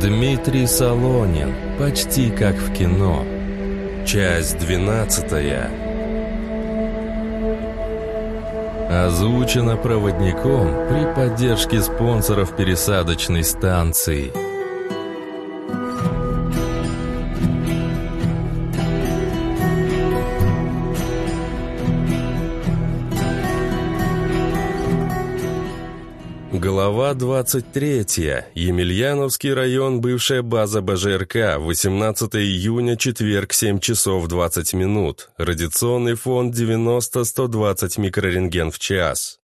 Дмитрий Солонин. Почти как в кино. Часть двенадцатая. Озвучено проводником при поддержке спонсоров пересадочной станции. 23. Емельяновский район, бывшая база БЖРК, 18 июня, четверг, 7 часов 20 минут. Радиационный фон 90-120 микрорентген в час.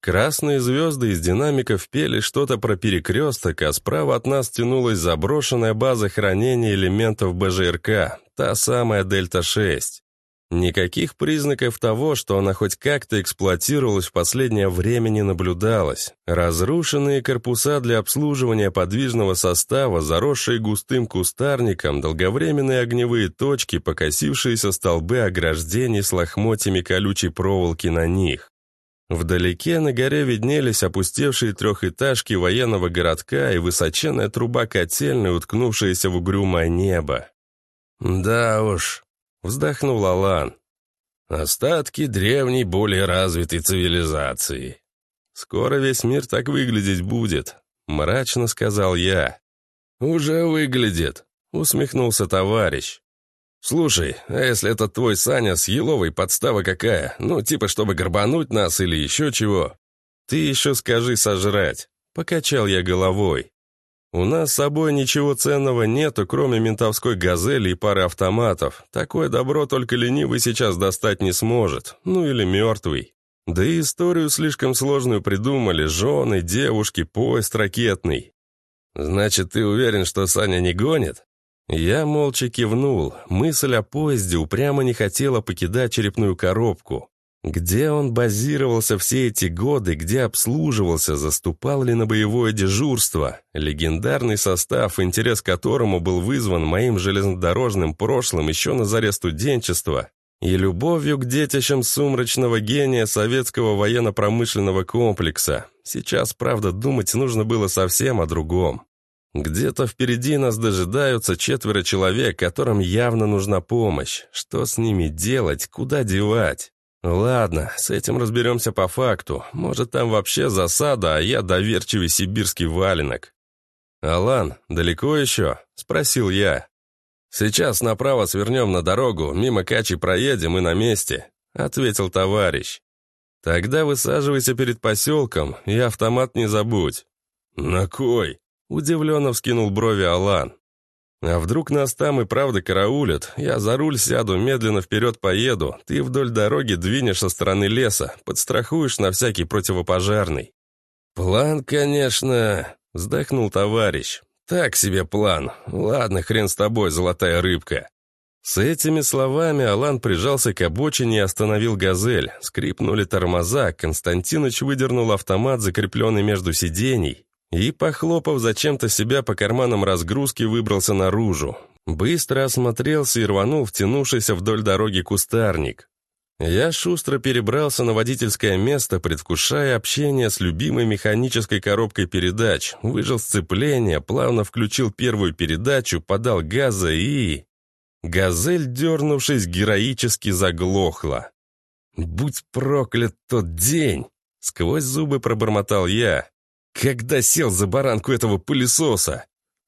Красные звезды из динамиков пели что-то про перекресток, а справа от нас тянулась заброшенная база хранения элементов БЖРК, та самая Дельта-6. Никаких признаков того, что она хоть как-то эксплуатировалась в последнее время не наблюдалось. Разрушенные корпуса для обслуживания подвижного состава, заросшие густым кустарником, долговременные огневые точки, покосившиеся столбы ограждений с лохмотьями колючей проволоки на них. Вдалеке на горе виднелись опустевшие трехэтажки военного городка и высоченная труба котельной, уткнувшаяся в угрюмое небо. «Да уж», Вздохнул Алан. Остатки древней, более развитой цивилизации. Скоро весь мир так выглядеть будет, мрачно сказал я. Уже выглядит, усмехнулся товарищ. «Слушай, а если это твой Саня с Еловой подстава какая? Ну, типа, чтобы горбануть нас или еще чего?» «Ты еще скажи сожрать», — покачал я головой. У нас с собой ничего ценного нету, кроме ментовской газели и пары автоматов. Такое добро только ленивый сейчас достать не сможет. Ну или мертвый. Да и историю слишком сложную придумали. Жены, девушки, поезд ракетный. Значит, ты уверен, что Саня не гонит? Я молча кивнул. Мысль о поезде упрямо не хотела покидать черепную коробку. Где он базировался все эти годы, где обслуживался, заступал ли на боевое дежурство? Легендарный состав, интерес к которому был вызван моим железнодорожным прошлым еще на заре студенчества и любовью к детищам сумрачного гения советского военно-промышленного комплекса. Сейчас, правда, думать нужно было совсем о другом. Где-то впереди нас дожидаются четверо человек, которым явно нужна помощь. Что с ними делать, куда девать? «Ладно, с этим разберемся по факту. Может, там вообще засада, а я доверчивый сибирский валенок». «Алан, далеко еще?» — спросил я. «Сейчас направо свернем на дорогу, мимо Качи проедем и на месте», — ответил товарищ. «Тогда высаживайся перед поселком и автомат не забудь». «На кой?» — удивленно вскинул брови Алан. А вдруг нас там и правда караулят? Я за руль сяду, медленно вперед поеду. Ты вдоль дороги двинешь со стороны леса, подстрахуешь на всякий противопожарный. План, конечно, вздохнул товарищ. Так себе план. Ладно, хрен с тобой, золотая рыбка. С этими словами Алан прижался к обочине и остановил «Газель». Скрипнули тормоза, Константиныч выдернул автомат, закрепленный между сидений, и, похлопав зачем-то себя по карманам разгрузки, выбрался наружу. Быстро осмотрелся и рванул втянувшийся вдоль дороги кустарник. Я шустро перебрался на водительское место, предвкушая общение с любимой механической коробкой передач, выжил сцепление, плавно включил первую передачу, подал газа и... Газель, дернувшись, героически заглохла. «Будь проклят тот день!» — сквозь зубы пробормотал я. Когда сел за баранку этого пылесоса?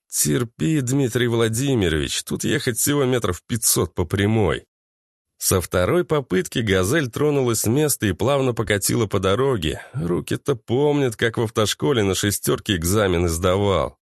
Терпи, Дмитрий Владимирович, тут ехать всего метров пятьсот по прямой. Со второй попытки «Газель» тронулась с места и плавно покатила по дороге. Руки-то помнят, как в автошколе на шестерке экзамены сдавал.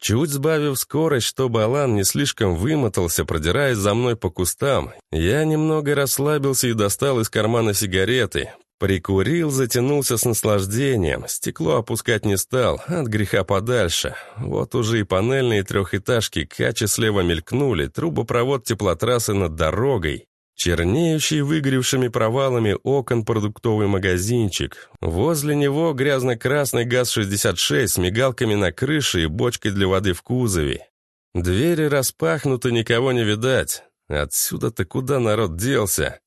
Чуть сбавив скорость, чтобы Алан не слишком вымотался, продираясь за мной по кустам, я немного расслабился и достал из кармана сигареты. Прикурил, затянулся с наслаждением. Стекло опускать не стал, от греха подальше. Вот уже и панельные трехэтажки Качи слева мелькнули, трубопровод теплотрассы над дорогой. Чернеющий выгоревшими провалами окон продуктовый магазинчик. Возле него грязно-красный ГАЗ-66 с мигалками на крыше и бочкой для воды в кузове. Двери распахнуты, никого не видать. Отсюда-то куда народ делся?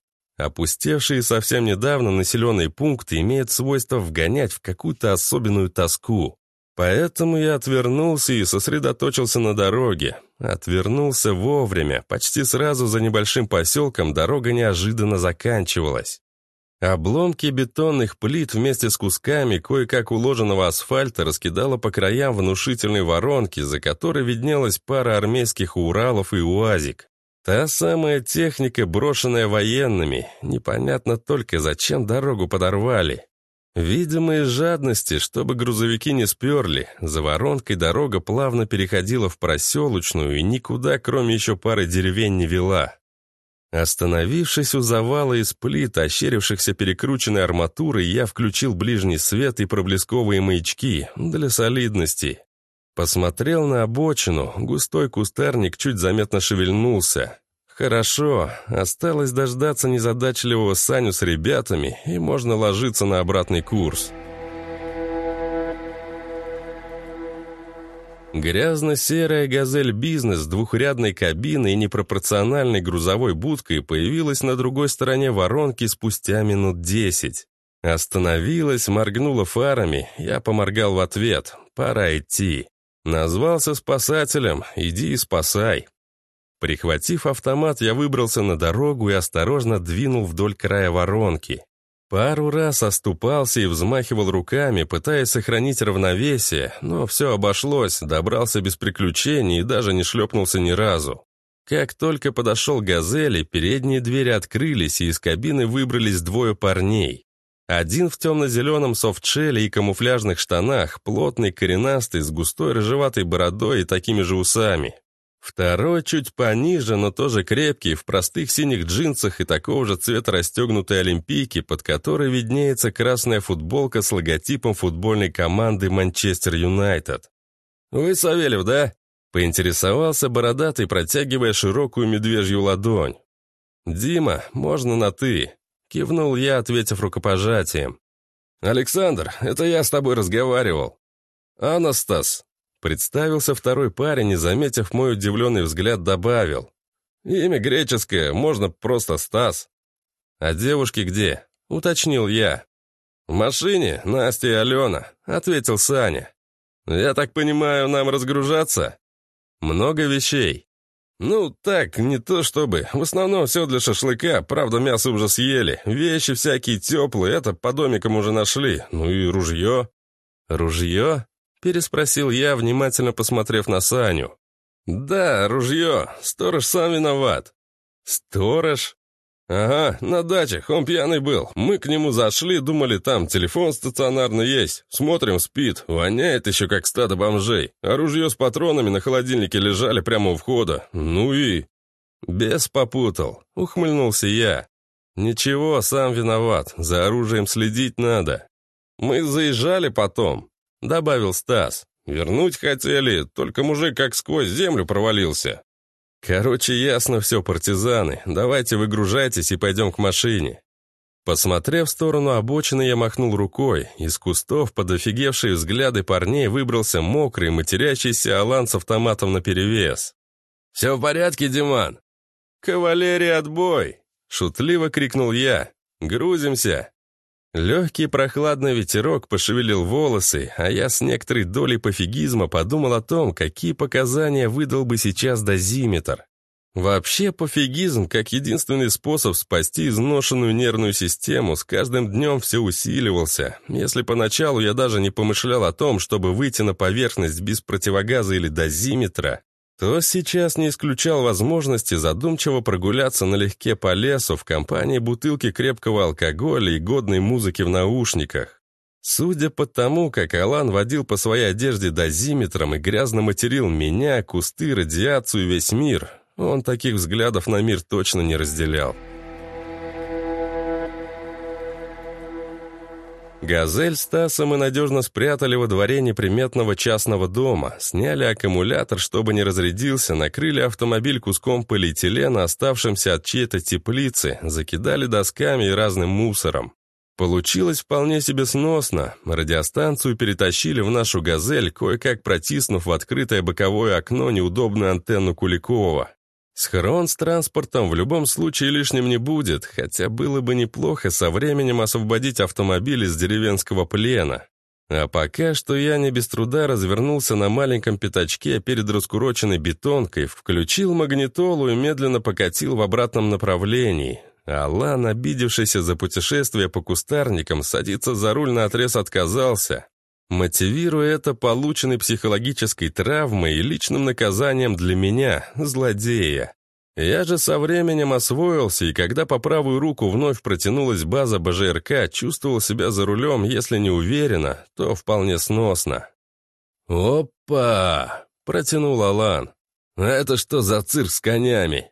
Опустевшие совсем недавно населенные пункты имеют свойство вгонять в какую-то особенную тоску. Поэтому я отвернулся и сосредоточился на дороге. Отвернулся вовремя. Почти сразу за небольшим поселком дорога неожиданно заканчивалась. Обломки бетонных плит вместе с кусками кое-как уложенного асфальта раскидало по краям внушительной воронки, за которой виднелась пара армейских Уралов и УАЗик. Та самая техника, брошенная военными. Непонятно только, зачем дорогу подорвали. Видимо, из жадности, чтобы грузовики не сперли, за воронкой дорога плавно переходила в проселочную и никуда, кроме еще пары деревень, не вела. Остановившись у завала из плит, ощерившихся перекрученной арматурой, я включил ближний свет и проблесковые маячки для солидности. Посмотрел на обочину, густой кустарник чуть заметно шевельнулся. Хорошо, осталось дождаться незадачливого Саню с ребятами, и можно ложиться на обратный курс. Грязно-серая «Газель Бизнес» с двухрядной кабиной и непропорциональной грузовой будкой появилась на другой стороне воронки спустя минут десять. Остановилась, моргнула фарами, я поморгал в ответ. Пора идти. Назвался спасателем, иди и спасай. Прихватив автомат, я выбрался на дорогу и осторожно двинул вдоль края воронки. Пару раз оступался и взмахивал руками, пытаясь сохранить равновесие, но все обошлось, добрался без приключений и даже не шлепнулся ни разу. Как только подошел «Газели», передние двери открылись, и из кабины выбрались двое парней. Один в темно-зеленом софтшеле и камуфляжных штанах, плотный, коренастый, с густой рыжеватой бородой и такими же усами. Второй чуть пониже, но тоже крепкий, в простых синих джинсах и такого же цвета расстегнутой олимпийки, под которой виднеется красная футболка с логотипом футбольной команды Манчестер Юнайтед. «Вы Савельев, да?» — поинтересовался бородатый, протягивая широкую медвежью ладонь. «Дима, можно на «ты», — кивнул я, ответив рукопожатием. «Александр, это я с тобой разговаривал». «Анастас», Представился второй парень и, заметив мой удивленный взгляд, добавил. «Имя греческое, можно просто Стас». «А девушки где?» — уточнил я. «В машине Настя и Алена», — ответил Саня. «Я так понимаю, нам разгружаться?» «Много вещей». «Ну, так, не то чтобы. В основном все для шашлыка, правда, мясо уже съели. Вещи всякие теплые, это по домикам уже нашли. Ну и ружье». «Ружье?» Переспросил я, внимательно посмотрев на Саню. «Да, ружье. Сторож сам виноват». «Сторож?» «Ага, на дачах, он пьяный был. Мы к нему зашли, думали, там телефон стационарный есть. Смотрим, спит, воняет еще как стадо бомжей. А ружье с патронами на холодильнике лежали прямо у входа. Ну и...» «Бес попутал», — ухмыльнулся я. «Ничего, сам виноват, за оружием следить надо. Мы заезжали потом, добавил Стас. «Вернуть хотели, только мужик как сквозь землю провалился». «Короче, ясно все, партизаны. Давайте выгружайтесь и пойдем к машине». Посмотрев в сторону обочины, я махнул рукой. Из кустов под офигевшие взгляды парней выбрался мокрый, матерящийся Алан с автоматом наперевес. «Все в порядке, Диман?» «Кавалерия, отбой!» — шутливо крикнул я. «Грузимся!» Легкий прохладный ветерок пошевелил волосы, а я с некоторой долей пофигизма подумал о том, какие показания выдал бы сейчас дозиметр. Вообще пофигизм, как единственный способ спасти изношенную нервную систему, с каждым днем все усиливался. Если поначалу я даже не помышлял о том, чтобы выйти на поверхность без противогаза или дозиметра, то сейчас не исключал возможности задумчиво прогуляться налегке по лесу в компании бутылки крепкого алкоголя и годной музыки в наушниках. Судя по тому, как Алан водил по своей одежде дозиметром и грязно материл меня, кусты, радиацию, весь мир, он таких взглядов на мир точно не разделял. «Газель» с Тасом мы надежно спрятали во дворе неприметного частного дома, сняли аккумулятор, чтобы не разрядился, накрыли автомобиль куском полиэтилена, оставшимся от чьей-то теплицы, закидали досками и разным мусором. Получилось вполне себе сносно. Радиостанцию перетащили в нашу «Газель», кое-как протиснув в открытое боковое окно неудобную антенну Куликова. Схрон с транспортом в любом случае лишним не будет, хотя было бы неплохо со временем освободить автомобиль из деревенского плена. А пока что я не без труда развернулся на маленьком пятачке перед раскуроченной бетонкой, включил магнитолу и медленно покатил в обратном направлении. Алан, обидевшийся за путешествие по кустарникам, садиться за руль на отрез отказался, мотивируя это полученной психологической травмой и личным наказанием для меня, злодея. Я же со временем освоился, и когда по правую руку вновь протянулась база БЖРК, чувствовал себя за рулем, если не уверенно, то вполне сносно. «Опа!» — протянул Алан. «Это что за цирк с конями?»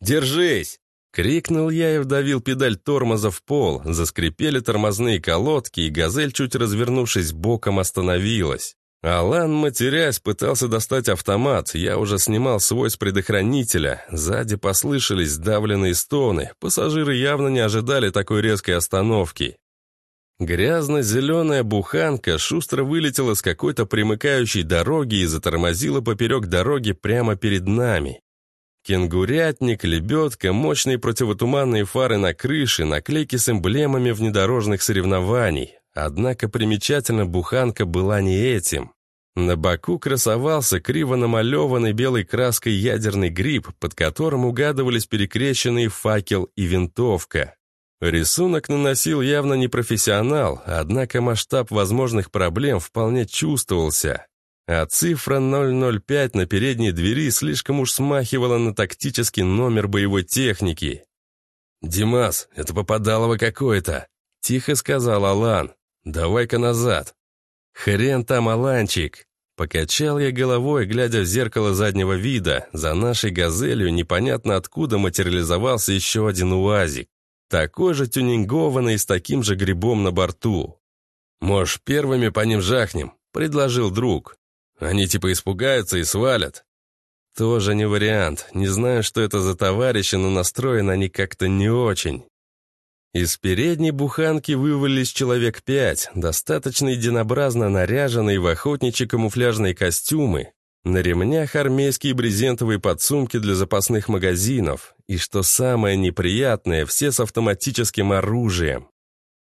«Держись!» — крикнул я и вдавил педаль тормоза в пол, заскрипели тормозные колодки, и «Газель», чуть развернувшись боком, остановилась. Алан, матерясь, пытался достать автомат, я уже снимал свой с предохранителя. Сзади послышались сдавленные стоны, пассажиры явно не ожидали такой резкой остановки. Грязно-зеленая буханка шустро вылетела с какой-то примыкающей дороги и затормозила поперек дороги прямо перед нами. Кенгурятник, лебедка, мощные противотуманные фары на крыше, наклейки с эмблемами внедорожных соревнований. Однако примечательно буханка была не этим. На боку красовался криво намалеванный белой краской ядерный гриб, под которым угадывались перекрещенные факел и винтовка. Рисунок наносил явно не профессионал, однако масштаб возможных проблем вполне чувствовался. А цифра 005 на передней двери слишком уж смахивала на тактический номер боевой техники. «Димас, это попадалово какое-то», — тихо сказал Алан. «Давай-ка назад». «Хрен там, Аланчик!» Покачал я головой, глядя в зеркало заднего вида. За нашей «Газелью» непонятно откуда материализовался еще один УАЗик. Такой же тюнингованный, с таким же грибом на борту. «Можешь, первыми по ним жахнем», — предложил друг. «Они типа испугаются и свалят». Тоже не вариант. Не знаю, что это за товарищи, но настроены они как-то не очень. Из передней буханки вывалились человек пять, достаточно единообразно наряженные в охотничьи камуфляжные костюмы, на ремнях армейские брезентовые подсумки для запасных магазинов, и, что самое неприятное, все с автоматическим оружием.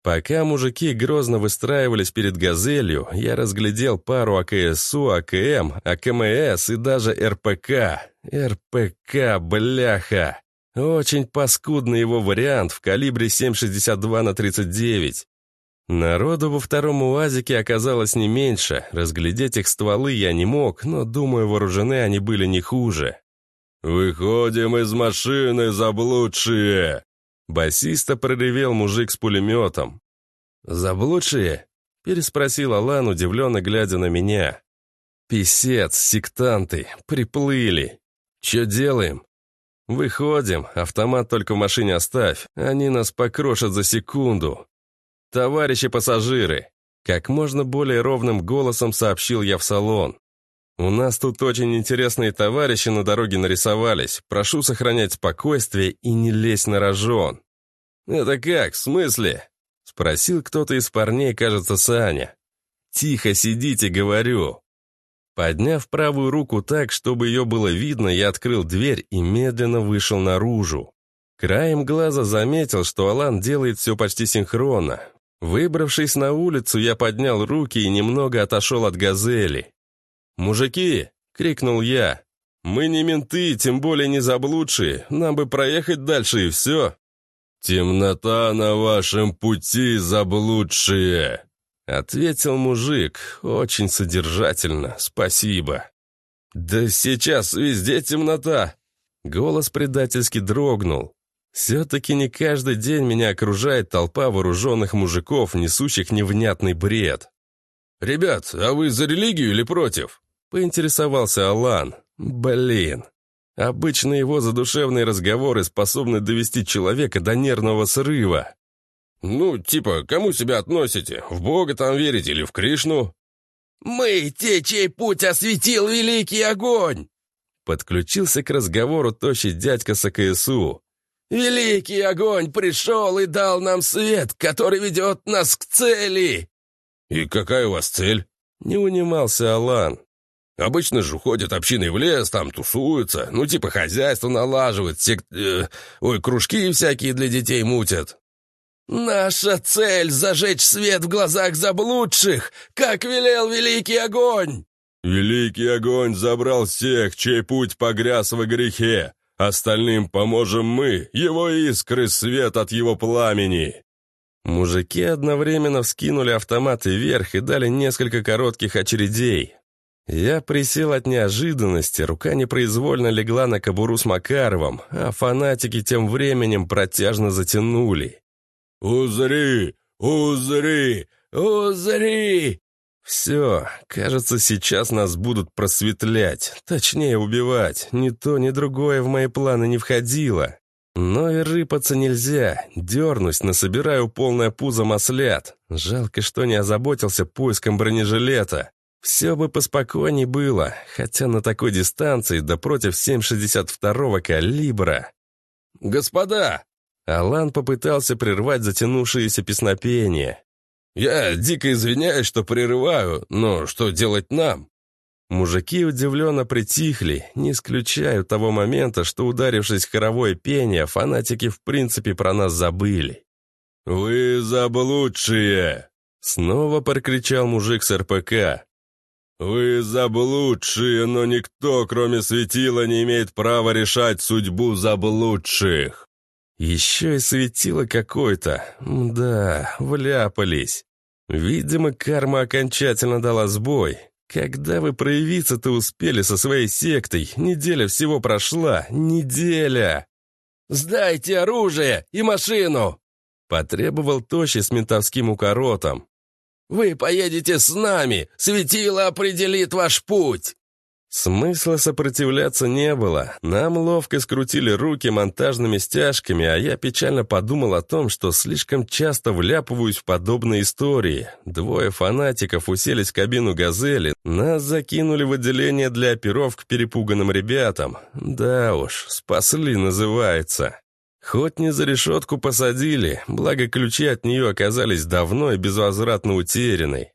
Пока мужики грозно выстраивались перед «Газелью», я разглядел пару АКСУ, АКМ, АКМС и даже РПК. РПК, бляха! Очень паскудный его вариант в калибре 7,62 на 39. Народу во втором УАЗике оказалось не меньше. Разглядеть их стволы я не мог, но, думаю, вооружены они были не хуже. «Выходим из машины, заблудшие!» Басиста проревел мужик с пулеметом. «Заблудшие?» — переспросил Алан, удивленно глядя на меня. «Писец, сектанты, приплыли. Че делаем?» «Выходим, автомат только в машине оставь, они нас покрошат за секунду». «Товарищи пассажиры!» Как можно более ровным голосом сообщил я в салон. «У нас тут очень интересные товарищи на дороге нарисовались. Прошу сохранять спокойствие и не лезть на рожон». «Это как? В смысле?» Спросил кто-то из парней, кажется, Саня. «Тихо сидите, говорю». Подняв правую руку так, чтобы ее было видно, я открыл дверь и медленно вышел наружу. Краем глаза заметил, что Алан делает все почти синхронно. Выбравшись на улицу, я поднял руки и немного отошел от газели. «Мужики!» — крикнул я. «Мы не менты, тем более не заблудшие. Нам бы проехать дальше и все». «Темнота на вашем пути, заблудшие!» Ответил мужик, очень содержательно, спасибо. «Да сейчас везде темнота!» Голос предательски дрогнул. «Все-таки не каждый день меня окружает толпа вооруженных мужиков, несущих невнятный бред». «Ребят, а вы за религию или против?» Поинтересовался Алан. «Блин, обычно его задушевные разговоры способны довести человека до нервного срыва. «Ну, типа, кому себя относите? В Бога там верите или в Кришну?» «Мы те, чей путь осветил великий огонь!» Подключился к разговору тощий дядька с АКСУ. «Великий огонь пришел и дал нам свет, который ведет нас к цели!» «И какая у вас цель?» Не унимался Алан. «Обычно же уходят общины в лес, там тусуются, ну типа хозяйство налаживают, сект... Э, ой, кружки всякие для детей мутят». «Наша цель — зажечь свет в глазах заблудших, как велел Великий Огонь!» «Великий Огонь забрал всех, чей путь погряз во грехе. Остальным поможем мы, его искры, свет от его пламени!» Мужики одновременно вскинули автоматы вверх и дали несколько коротких очередей. Я присел от неожиданности, рука непроизвольно легла на кобуру с Макаровым, а фанатики тем временем протяжно затянули. «Узри! Узри! Узри!» «Все, кажется, сейчас нас будут просветлять, точнее убивать. Ни то, ни другое в мои планы не входило. Но и рыпаться нельзя, дернусь, насобираю полное пузо маслят. Жалко, что не озаботился поиском бронежилета. Все бы поспокойней было, хотя на такой дистанции, да против 7,62 калибра. «Господа!» Алан попытался прервать затянувшееся песнопение. «Я дико извиняюсь, что прерываю, но что делать нам?» Мужики удивленно притихли, не исключая того момента, что, ударившись в хоровое пение, фанатики в принципе про нас забыли. «Вы заблудшие!» Снова прокричал мужик с РПК. «Вы заблудшие, но никто, кроме светила, не имеет права решать судьбу заблудших!» Еще и светило какое-то. Да, вляпались. Видимо, карма окончательно дала сбой. Когда вы проявиться-то успели со своей сектой? Неделя всего прошла. Неделя! «Сдайте оружие и машину!» Потребовал Тощи с ментовским укоротом. «Вы поедете с нами! Светило определит ваш путь!» Смысла сопротивляться не было. Нам ловко скрутили руки монтажными стяжками, а я печально подумал о том, что слишком часто вляпываюсь в подобные истории. Двое фанатиков уселись в кабину «Газели», нас закинули в отделение для оперов к перепуганным ребятам. Да уж, спасли называется. Хоть не за решетку посадили, благо ключи от нее оказались давно и безвозвратно утеряны.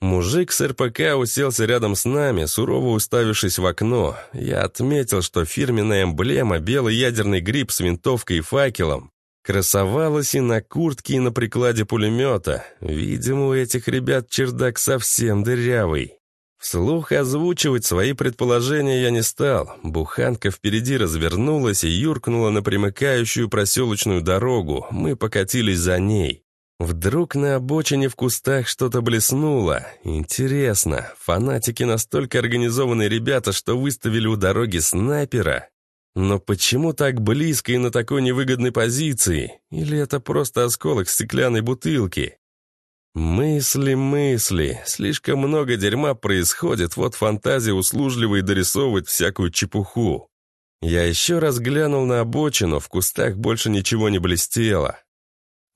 Мужик с РПК уселся рядом с нами, сурово уставившись в окно. Я отметил, что фирменная эмблема белый ядерный гриб с винтовкой и факелом красовалась и на куртке, и на прикладе пулемета. Видимо, у этих ребят чердак совсем дырявый. Вслух озвучивать свои предположения я не стал. Буханка впереди развернулась и юркнула на примыкающую проселочную дорогу. Мы покатились за ней. Вдруг на обочине в кустах что-то блеснуло. Интересно, фанатики настолько организованные ребята, что выставили у дороги снайпера? Но почему так близко и на такой невыгодной позиции? Или это просто осколок стеклянной бутылки? Мысли, мысли. Слишком много дерьма происходит, вот фантазия услужливо и дорисовывает всякую чепуху. Я еще раз глянул на обочину, в кустах больше ничего не блестело.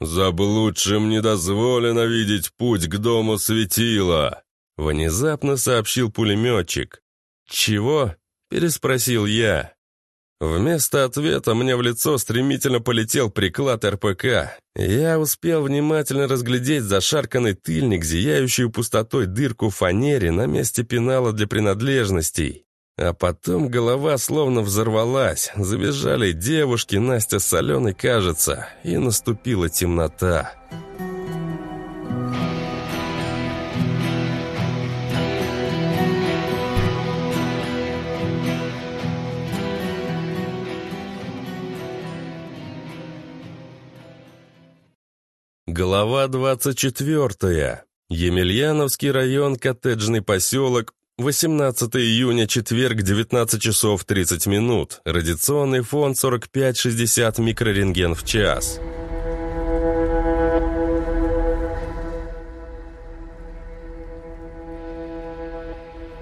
«Заблудшим не дозволено видеть путь к дому светила», — внезапно сообщил пулеметчик. «Чего?» — переспросил я. Вместо ответа мне в лицо стремительно полетел приклад РПК. Я успел внимательно разглядеть зашарканный тыльник, зияющую пустотой дырку в фанере на месте пенала для принадлежностей. А потом голова словно взорвалась, завизжали девушки, Настя с Соленой, кажется, и наступила темнота. Глава 24. Емельяновский район, коттеджный поселок, 18 июня, четверг, 19 часов 30 минут. Радиационный фон 45-60 микрорентген в час.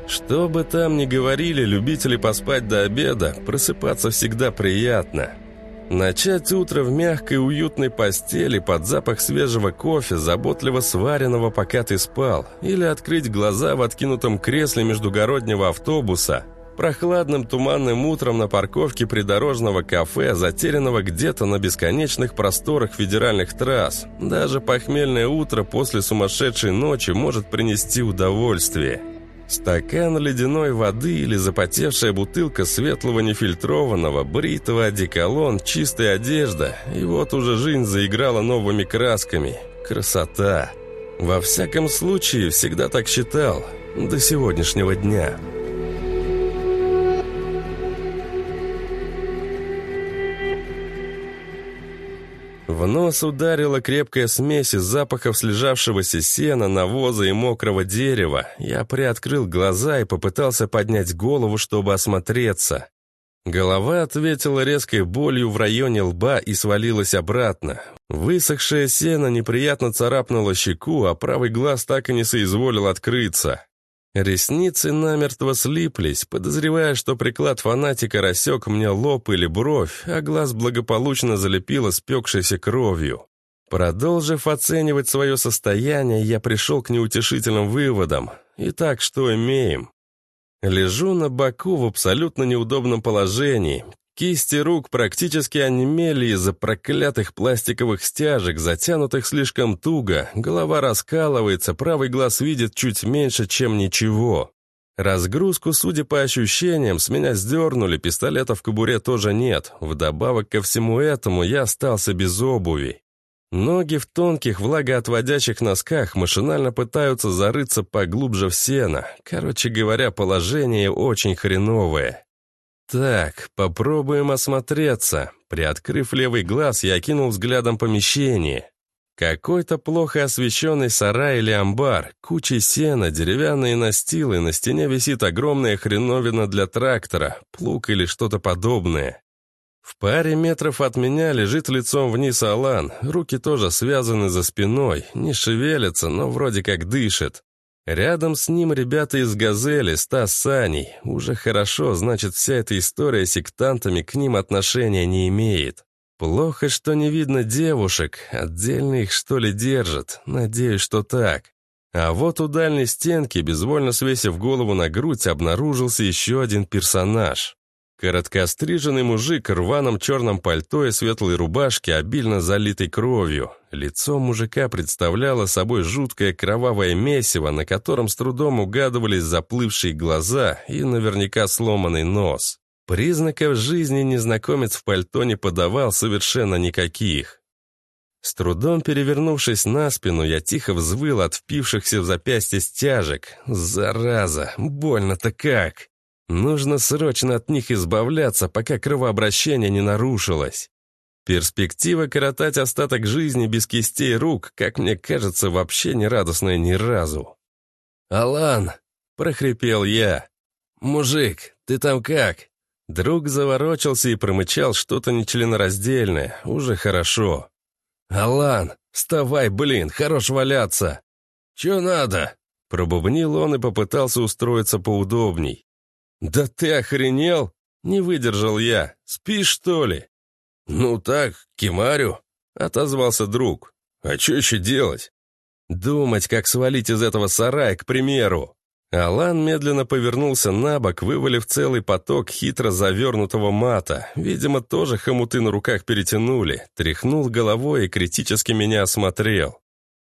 Что бы там ни говорили любители поспать до обеда, просыпаться всегда приятно. Начать утро в мягкой уютной постели под запах свежего кофе, заботливо сваренного, пока ты спал, или открыть глаза в откинутом кресле междугороднего автобуса, прохладным туманным утром на парковке придорожного кафе, затерянного где-то на бесконечных просторах федеральных трасс. Даже похмельное утро после сумасшедшей ночи может принести удовольствие. Стакан ледяной воды или запотевшая бутылка светлого нефильтрованного, бритого одеколон, чистая одежда. И вот уже жизнь заиграла новыми красками. Красота. Во всяком случае, всегда так считал. До сегодняшнего дня. В нос ударила крепкая смесь из запахов слежавшегося сена, навоза и мокрого дерева. Я приоткрыл глаза и попытался поднять голову, чтобы осмотреться. Голова ответила резкой болью в районе лба и свалилась обратно. Высохшее сено неприятно царапнуло щеку, а правый глаз так и не соизволил открыться. Ресницы намертво слиплись, подозревая, что приклад фанатика рассек мне лоб или бровь, а глаз благополучно залепило спекшейся кровью. Продолжив оценивать свое состояние, я пришел к неутешительным выводам. Итак, что имеем? Лежу на боку в абсолютно неудобном положении. Кисти рук практически онемели из-за проклятых пластиковых стяжек, затянутых слишком туго, голова раскалывается, правый глаз видит чуть меньше, чем ничего. Разгрузку, судя по ощущениям, с меня сдернули, пистолета в кобуре тоже нет. Вдобавок ко всему этому я остался без обуви. Ноги в тонких влагоотводящих носках машинально пытаются зарыться поглубже в сено. Короче говоря, положение очень хреновое. Так, попробуем осмотреться. Приоткрыв левый глаз, я окинул взглядом помещение. Какой-то плохо освещенный сарай или амбар, куча сена, деревянные настилы, на стене висит огромная хреновина для трактора, плуг или что-то подобное. В паре метров от меня лежит лицом вниз Алан, руки тоже связаны за спиной, не шевелятся, но вроде как дышит. Рядом с ним ребята из «Газели», Стас Саней. Уже хорошо, значит, вся эта история с сектантами к ним отношения не имеет. Плохо, что не видно девушек, отдельно их что ли держат, надеюсь, что так. А вот у дальней стенки, безвольно свесив голову на грудь, обнаружился еще один персонаж. Короткостриженный мужик в рваном черном пальто и светлой рубашке, обильно залитой кровью. Лицо мужика представляло собой жуткое кровавое месиво, на котором с трудом угадывались заплывшие глаза и наверняка сломанный нос. Признаков жизни незнакомец в пальто не подавал совершенно никаких. С трудом перевернувшись на спину, я тихо взвыл от впившихся в запястье стяжек. Зараза, больно-то как! Нужно срочно от них избавляться, пока кровообращение не нарушилось. Перспектива коротать остаток жизни без кистей рук, как мне кажется, вообще не радостная ни разу. «Алан!» — прохрипел я. «Мужик, ты там как?» Друг заворочился и промычал что-то нечленораздельное. Уже хорошо. «Алан, вставай, блин, хорош валяться!» «Чё надо?» Пробубнил он и попытался устроиться поудобней. «Да ты охренел?» Не выдержал я. «Спишь, что ли?» «Ну так, кемарю», — отозвался друг. «А что еще делать?» «Думать, как свалить из этого сарая, к примеру». Алан медленно повернулся на бок, вывалив целый поток хитро завернутого мата. Видимо, тоже хомуты на руках перетянули. Тряхнул головой и критически меня осмотрел.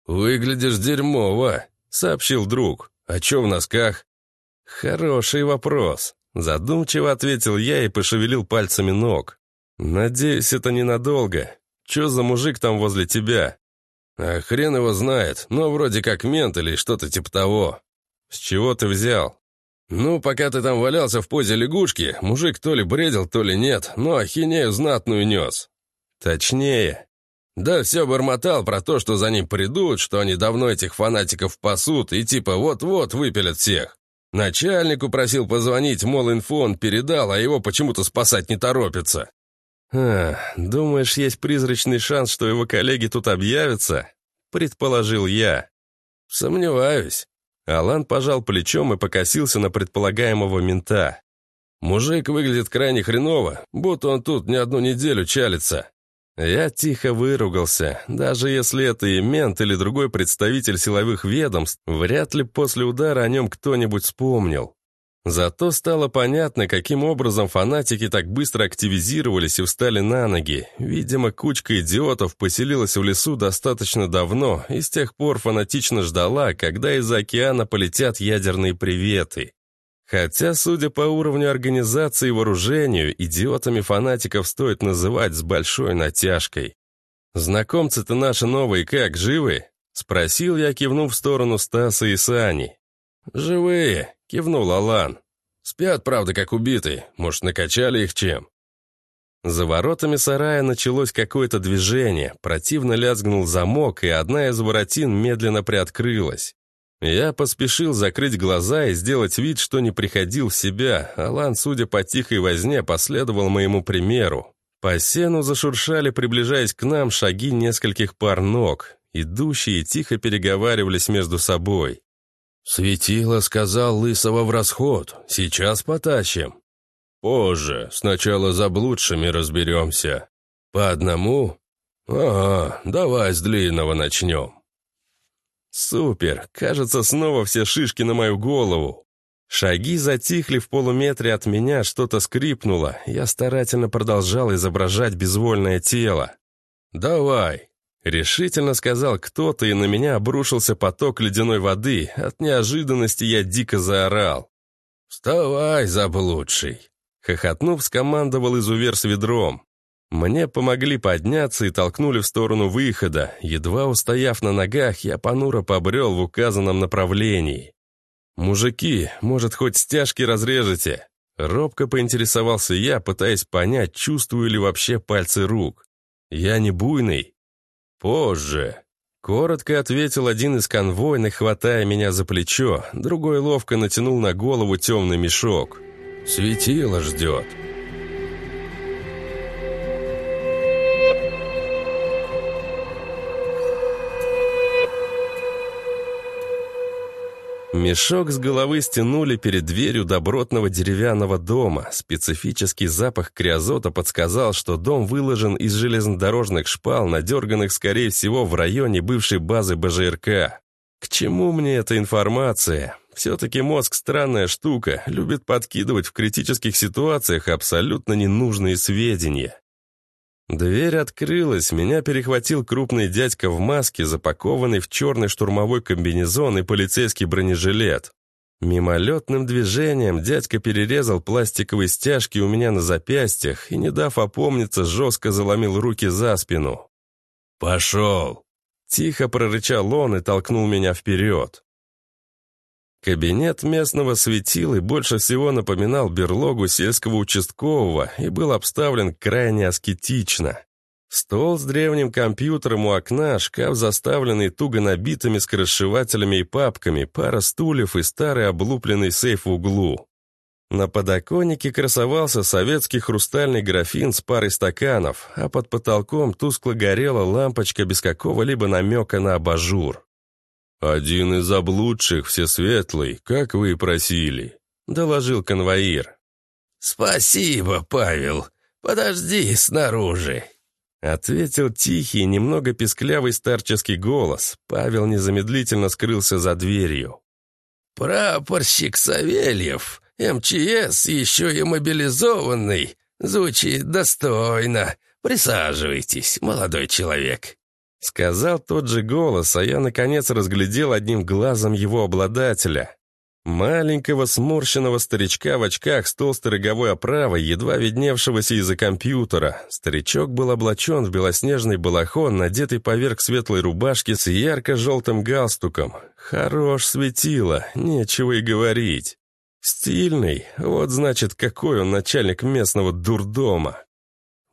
«Выглядишь дерьмово», — сообщил друг. «А чё в носках?» «Хороший вопрос», — задумчиво ответил я и пошевелил пальцами ног. «Надеюсь, это ненадолго. Чё за мужик там возле тебя?» «А хрен его знает, но вроде как мент или что-то типа того». «С чего ты взял?» «Ну, пока ты там валялся в позе лягушки, мужик то ли бредил, то ли нет, но ахинею знатную нес». «Точнее». «Да все бормотал про то, что за ним придут, что они давно этих фанатиков пасут и типа вот-вот выпилят всех. Начальнику просил позвонить, мол, инфу он передал, а его почему-то спасать не торопится. «А, думаешь, есть призрачный шанс, что его коллеги тут объявятся?» Предположил я. «Сомневаюсь». Алан пожал плечом и покосился на предполагаемого мента. «Мужик выглядит крайне хреново, будто он тут не одну неделю чалится». Я тихо выругался. Даже если это и мент или другой представитель силовых ведомств, вряд ли после удара о нем кто-нибудь вспомнил. Зато стало понятно, каким образом фанатики так быстро активизировались и встали на ноги. Видимо, кучка идиотов поселилась в лесу достаточно давно и с тех пор фанатично ждала, когда из океана полетят ядерные приветы. Хотя, судя по уровню организации и вооружению, идиотами фанатиков стоит называть с большой натяжкой. «Знакомцы-то наши новые как, живы?» — спросил я, кивнув в сторону Стаса и Сани. «Живые», — кивнул Алан. «Спят, правда, как убитые. Может, накачали их чем?» За воротами сарая началось какое-то движение, противно лязгнул замок, и одна из воротин медленно приоткрылась. Я поспешил закрыть глаза и сделать вид, что не приходил в себя. Алан, судя по тихой возне, последовал моему примеру. По сену зашуршали, приближаясь к нам, шаги нескольких пар ног. Идущие тихо переговаривались между собой. «Светило сказал Лысого в расход. Сейчас потащим». «Позже. Сначала за блудшими разберемся. По одному?» «Ага, давай с длинного начнем». «Супер! Кажется, снова все шишки на мою голову». Шаги затихли в полуметре от меня, что-то скрипнуло. Я старательно продолжал изображать безвольное тело. «Давай!» Решительно сказал кто-то, и на меня обрушился поток ледяной воды. От неожиданности я дико заорал. «Вставай, заблудший!» Хохотнув, скомандовал изувер с ведром. Мне помогли подняться и толкнули в сторону выхода. Едва устояв на ногах, я понуро побрел в указанном направлении. «Мужики, может, хоть стяжки разрежете?» Робко поинтересовался я, пытаясь понять, чувствую ли вообще пальцы рук. «Я не буйный, «Позже», — коротко ответил один из конвойных, хватая меня за плечо, другой ловко натянул на голову темный мешок. «Светило ждет». Мешок с головы стянули перед дверью добротного деревянного дома. Специфический запах криозота подсказал, что дом выложен из железнодорожных шпал, надерганных, скорее всего, в районе бывшей базы БЖРК. К чему мне эта информация? Все-таки мозг странная штука, любит подкидывать в критических ситуациях абсолютно ненужные сведения. Дверь открылась, меня перехватил крупный дядька в маске, запакованный в черный штурмовой комбинезон и полицейский бронежилет. Мимолетным движением дядька перерезал пластиковые стяжки у меня на запястьях и, не дав опомниться, жестко заломил руки за спину. «Пошел!» Тихо прорычал он и толкнул меня вперед. Кабинет местного светила больше всего напоминал берлогу сельского участкового и был обставлен крайне аскетично. Стол с древним компьютером у окна, шкаф, заставленный туго набитыми скоросшивателями и папками, пара стульев и старый облупленный сейф в углу. На подоконнике красовался советский хрустальный графин с парой стаканов, а под потолком тускло горела лампочка без какого-либо намека на абажур. «Один из облудших, всесветлый, как вы и просили», — доложил конвоир. «Спасибо, Павел. Подожди снаружи», — ответил тихий, немного песклявый старческий голос. Павел незамедлительно скрылся за дверью. «Прапорщик Савельев, МЧС, еще и мобилизованный. Звучит достойно. Присаживайтесь, молодой человек». Сказал тот же голос, а я, наконец, разглядел одним глазом его обладателя. Маленького сморщенного старичка в очках с толстой роговой оправой, едва видневшегося из-за компьютера. Старичок был облачен в белоснежный балахон, надетый поверх светлой рубашки с ярко-желтым галстуком. Хорош светило, нечего и говорить. Стильный, вот значит, какой он начальник местного дурдома.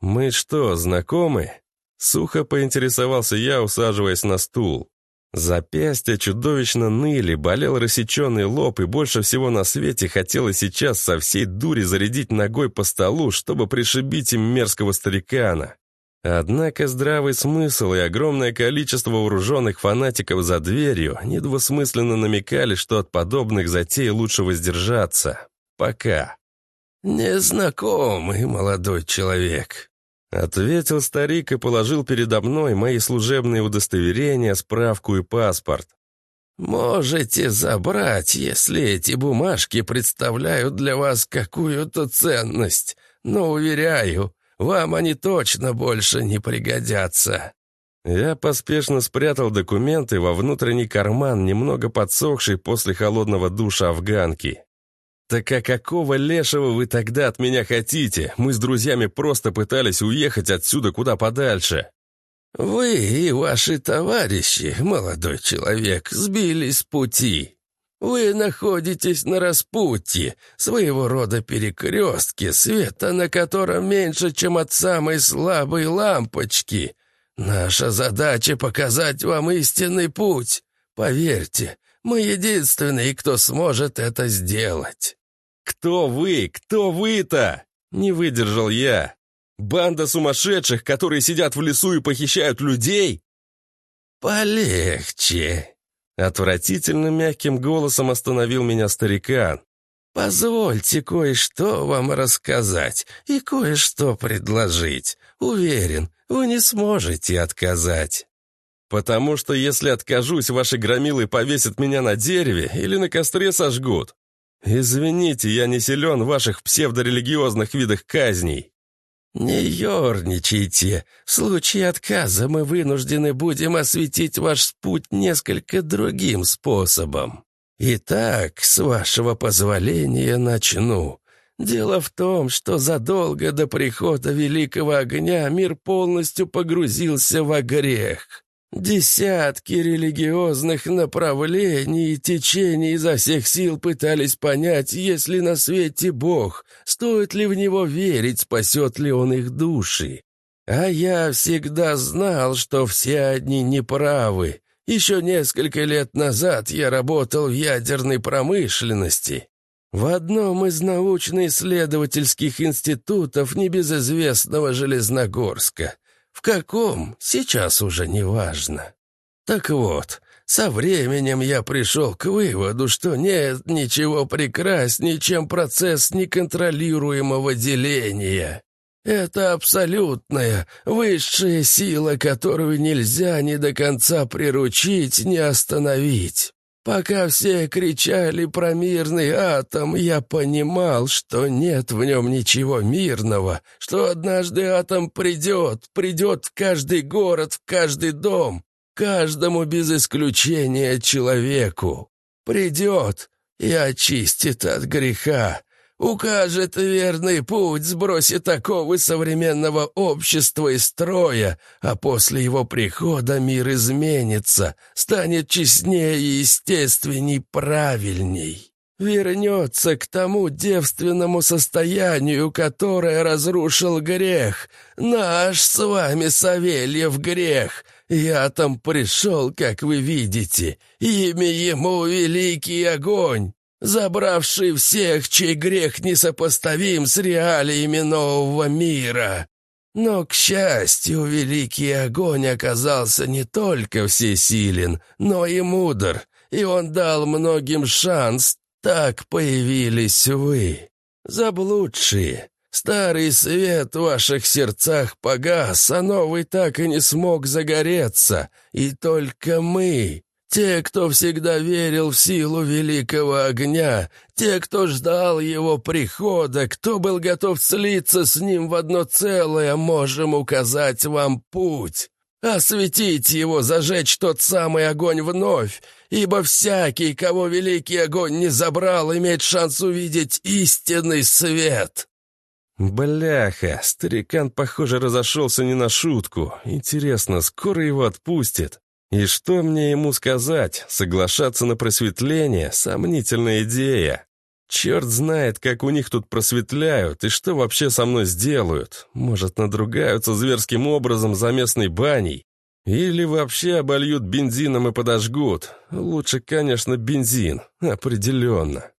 «Мы что, знакомы?» Сухо поинтересовался я, усаживаясь на стул. Запястья чудовищно ныли, болел рассеченный лоб, и больше всего на свете хотелось сейчас со всей дури зарядить ногой по столу, чтобы пришибить им мерзкого старикана. Однако здравый смысл и огромное количество вооруженных фанатиков за дверью недвусмысленно намекали, что от подобных затей лучше воздержаться. Пока. «Незнакомый молодой человек», Ответил старик и положил передо мной мои служебные удостоверения, справку и паспорт. Можете забрать, если эти бумажки представляют для вас какую-то ценность, но, уверяю, вам они точно больше не пригодятся». Я поспешно спрятал документы во внутренний карман, немного подсохший после холодного душа афганки. «Так а какого лешего вы тогда от меня хотите? Мы с друзьями просто пытались уехать отсюда куда подальше». «Вы и ваши товарищи, молодой человек, сбились с пути. Вы находитесь на распутье, своего рода перекрестке, света на котором меньше, чем от самой слабой лампочки. Наша задача — показать вам истинный путь. Поверьте, мы единственные, кто сможет это сделать». «Кто вы? Кто вы-то?» — не выдержал я. «Банда сумасшедших, которые сидят в лесу и похищают людей?» «Полегче!» Отвратительно мягким голосом остановил меня старикан. «Позвольте кое-что вам рассказать и кое-что предложить. Уверен, вы не сможете отказать». «Потому что если откажусь, ваши громилы повесят меня на дереве или на костре сожгут. «Извините, я не силен в ваших псевдорелигиозных видах казней». «Не ерничайте. В случае отказа мы вынуждены будем осветить ваш путь несколько другим способом. Итак, с вашего позволения начну. Дело в том, что задолго до прихода Великого Огня мир полностью погрузился во грех. Десятки религиозных направлений и течений изо всех сил пытались понять, есть ли на свете Бог, стоит ли в Него верить, спасет ли Он их души. А я всегда знал, что все одни неправы. Еще несколько лет назад я работал в ядерной промышленности. В одном из научно-исследовательских институтов небезызвестного Железногорска – в каком, сейчас уже не важно. Так вот, со временем я пришел к выводу, что нет ничего прекраснее, чем процесс неконтролируемого деления. Это абсолютная, высшая сила, которую нельзя ни до конца приручить, ни остановить. Пока все кричали про мирный атом, я понимал, что нет в нем ничего мирного, что однажды атом придет, придет в каждый город, в каждый дом, каждому без исключения человеку. Придет и очистит от греха, укажет верный путь, сбросит оковы современного общества и строя, а после его прихода мир изменится, станет честнее и естественней, правильней. Вернется к тому девственному состоянию, которое разрушил грех, наш с вами Савельев грех. Я там пришел, как вы видите, имя ему великий огонь забравший всех, чей грех несопоставим с реалиями нового мира. Но, к счастью, великий огонь оказался не только всесилен, но и мудр, и он дал многим шанс. Так появились вы, заблудшие. Старый свет в ваших сердцах погас, а новый так и не смог загореться, и только мы, те, кто всегда верил в силу великого огня, те, кто ждал его прихода, кто был готов слиться с ним в одно целое, можем указать вам путь. Осветить его, зажечь тот самый огонь вновь, ибо всякий, кого великий огонь не забрал, имеет шанс увидеть истинный свет». «Бляха, старикан, похоже, разошелся не на шутку. Интересно, скоро его отпустят?» И что мне ему сказать? Соглашаться на просветление? Сомнительная идея. Черт знает, как у них тут просветляют и что вообще со мной сделают. Может, надругаются зверским образом за местной баней? Или вообще обольют бензином и подожгут? Лучше, конечно, бензин. Определенно.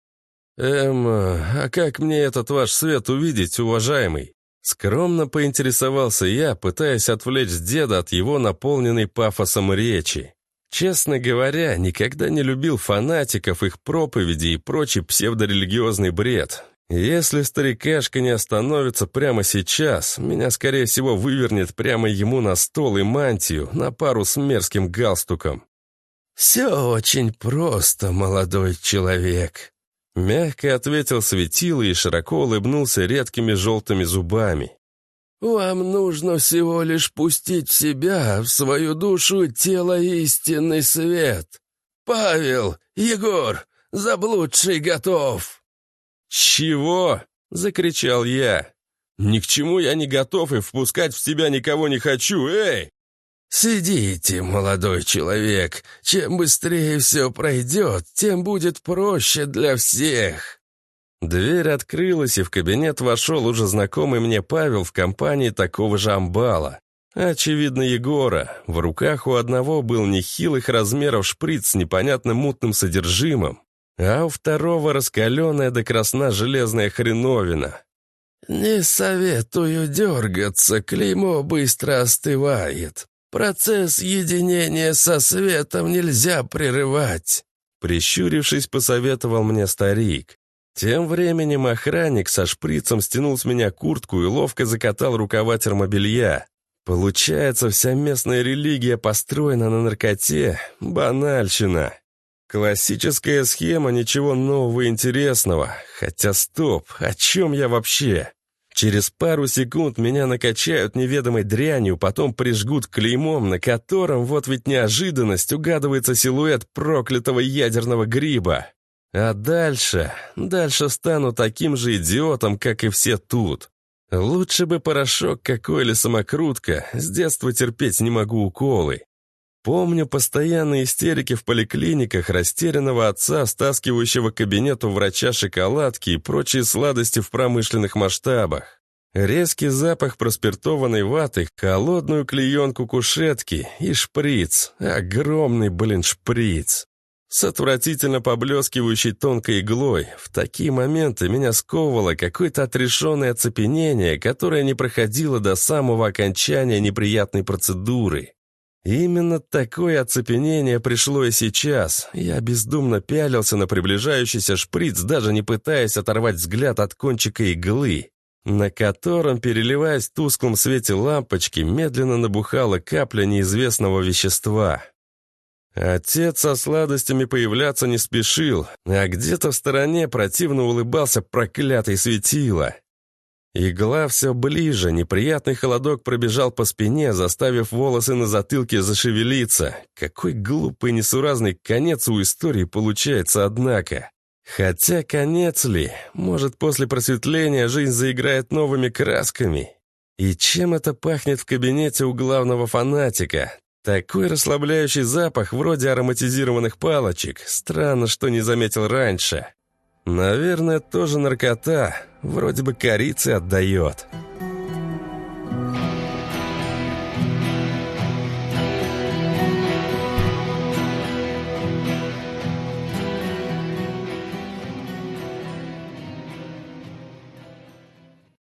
Эм, а как мне этот ваш свет увидеть, уважаемый? Скромно поинтересовался я, пытаясь отвлечь деда от его наполненной пафосом речи. Честно говоря, никогда не любил фанатиков, их проповеди и прочий псевдорелигиозный бред. Если старикашка не остановится прямо сейчас, меня, скорее всего, вывернет прямо ему на стол и мантию, на пару с мерзким галстуком. «Все очень просто, молодой человек», — мягко ответил светило и широко улыбнулся редкими желтыми зубами. «Вам нужно всего лишь пустить в себя, в свою душу, тело истинный свет. Павел, Егор, заблудший готов!» «Чего?» — закричал я. «Ни к чему я не готов и впускать в себя никого не хочу, эй!» «Сидите, молодой человек. Чем быстрее все пройдет, тем будет проще для всех». Дверь открылась, и в кабинет вошел уже знакомый мне Павел в компании такого же амбала. Очевидно, Егора. В руках у одного был нехилых размеров шприц с непонятным мутным содержимым, а у второго раскаленная до красна железная хреновина. «Не советую дергаться, клеймо быстро остывает. Процесс единения со светом нельзя прерывать», прищурившись, посоветовал мне старик. Тем временем охранник со шприцем стянул с меня куртку и ловко закатал рукава термобелья. Получается, вся местная религия построена на наркоте. Банальщина. Классическая схема, ничего нового и интересного. Хотя стоп, о чем я вообще? Через пару секунд меня накачают неведомой дрянью, потом прижгут клеймом, на котором, вот ведь неожиданность, угадывается силуэт проклятого ядерного гриба. А дальше... Дальше стану таким же идиотом, как и все тут. Лучше бы порошок какой или самокрутка, с детства терпеть не могу уколы. Помню постоянные истерики в поликлиниках растерянного отца, стаскивающего к кабинету врача шоколадки и прочие сладости в промышленных масштабах. Резкий запах проспиртованной ваты, холодную клеенку кушетки и шприц. Огромный, блин, шприц. С отвратительно поблескивающей тонкой иглой. В такие моменты меня сковывало какое-то отрешенное оцепенение, которое не проходило до самого окончания неприятной процедуры. Именно такое оцепенение пришло и сейчас. Я бездумно пялился на приближающийся шприц, даже не пытаясь оторвать взгляд от кончика иглы, на котором, переливаясь в тусклом свете лампочки, медленно набухала капля неизвестного вещества. Отец со сладостями появляться не спешил, а где-то в стороне противно улыбался проклятый светило. Игла все ближе, неприятный холодок пробежал по спине, заставив волосы на затылке зашевелиться. Какой глупый несуразный конец у истории получается, однако. Хотя конец ли? Может, после просветления жизнь заиграет новыми красками? И чем это пахнет в кабинете у главного фанатика? Такой расслабляющий запах, вроде ароматизированных палочек. Странно, что не заметил раньше. Наверное, тоже наркота. Вроде бы корицы отдает.